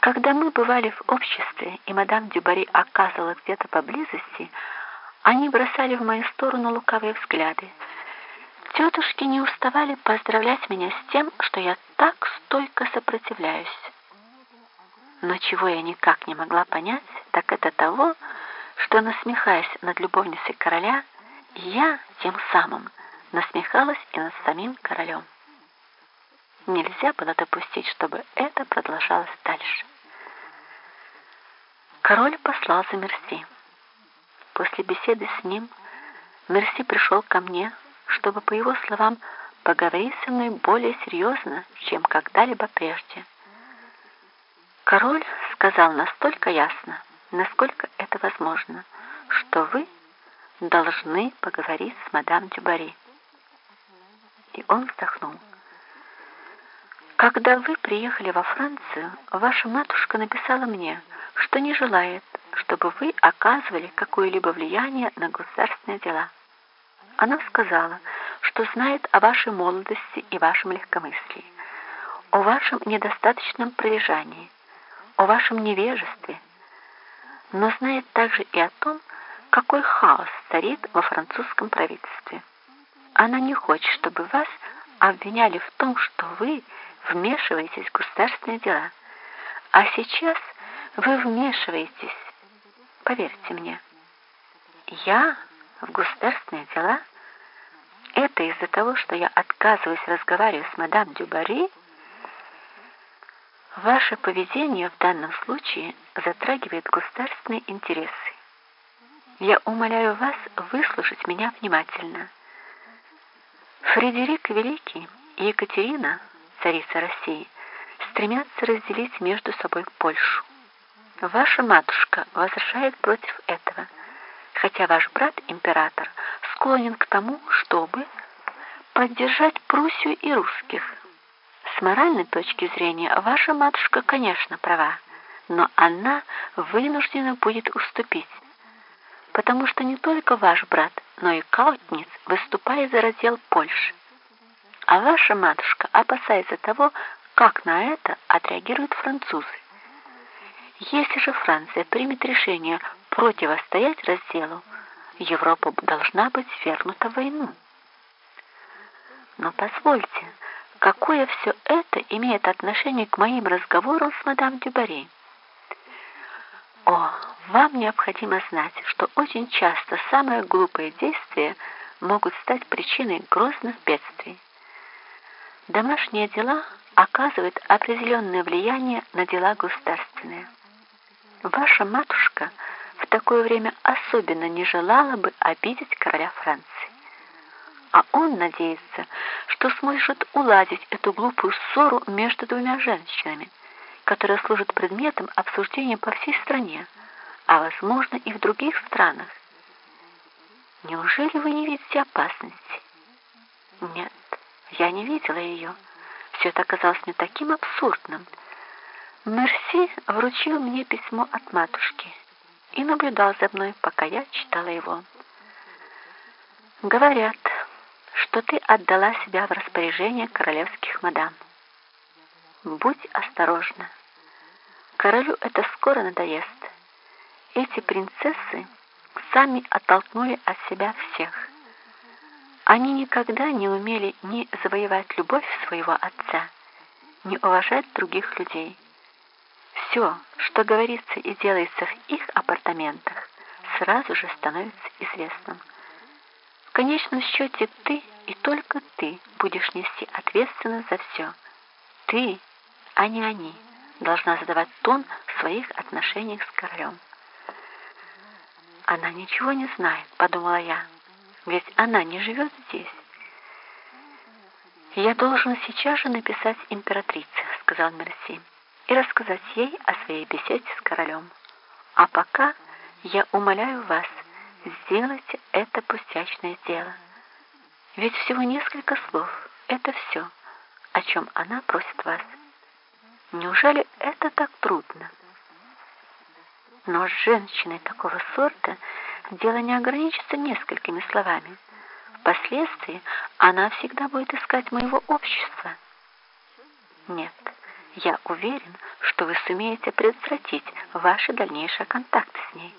Когда мы бывали в обществе, и мадам Дюбари оказывалась где-то поблизости, они бросали в мою сторону лукавые взгляды. Тетушки не уставали поздравлять меня с тем, что я так стойко сопротивляюсь. Но чего я никак не могла понять, так это того, что, насмехаясь над любовницей короля, я тем самым насмехалась и над самим королем. Нельзя было допустить, чтобы это продолжалось. Король послал за Мерси. После беседы с ним Мерси пришел ко мне, чтобы, по его словам, поговорить со мной более серьезно, чем когда-либо прежде. Король сказал настолько ясно, насколько это возможно, что вы должны поговорить с мадам Дюбари. И он вздохнул. Когда вы приехали во Францию, ваша матушка написала мне, что не желает, чтобы вы оказывали какое-либо влияние на государственные дела. Она сказала, что знает о вашей молодости и вашем легкомыслии, о вашем недостаточном прилежании, о вашем невежестве, но знает также и о том, какой хаос царит во французском правительстве. Она не хочет, чтобы вас обвиняли в том, что вы вмешиваетесь в государственные дела. А сейчас вы вмешиваетесь, поверьте мне. Я в государственные дела? Это из-за того, что я отказываюсь разговаривать с мадам Дюбари? Ваше поведение в данном случае затрагивает государственные интересы. Я умоляю вас выслушать меня внимательно. Фредерик Великий и Екатерина, царица России, стремятся разделить между собой Польшу. Ваша матушка возражает против этого, хотя ваш брат, император, склонен к тому, чтобы поддержать Пруссию и русских. С моральной точки зрения ваша матушка, конечно, права, но она вынуждена будет уступить, потому что не только ваш брат, но и Каутниц выступает за раздел Польши. А ваша матушка опасается того, как на это отреагируют французы. Если же Франция примет решение противостоять разделу, Европа должна быть свергнута в войну. Но позвольте, какое все это имеет отношение к моим разговорам с мадам Дюбари? О, вам необходимо знать, что очень часто самые глупые действия могут стать причиной грозных бедствий. Домашние дела оказывают определенное влияние на дела государственные. Ваша матушка в такое время особенно не желала бы обидеть короля Франции. А он надеется, что сможет уладить эту глупую ссору между двумя женщинами, которая служит предметом обсуждения по всей стране, а, возможно, и в других странах. Неужели вы не видите опасности? Нет, я не видела ее. Все это оказалось мне таким абсурдным. Мерси вручил мне письмо от матушки и наблюдал за мной, пока я читала его. Говорят, что ты отдала себя в распоряжение королевских мадам. Будь осторожна. Королю это скоро надоест. Эти принцессы сами оттолкнули от себя всех. Они никогда не умели ни завоевать любовь своего отца, ни уважать других людей. Все, что говорится и делается в их апартаментах, сразу же становится известным. В конечном счете ты и только ты будешь нести ответственность за все. Ты, а не они, должна задавать тон в своих отношениях с королем. «Она ничего не знает», — подумала я, «ведь она не живет здесь». «Я должен сейчас же написать императрице», — сказал Мерси, «и рассказать ей о своей беседе с королем. А пока я умоляю вас, сделайте это пустячное дело. Ведь всего несколько слов — это все, о чем она просит вас. Неужели это так трудно?» Но с женщиной такого сорта дело не ограничится несколькими словами. Впоследствии она всегда будет искать моего общества. Нет, Я уверен, что вы сумеете предотвратить ваши дальнейшие контакты с ней.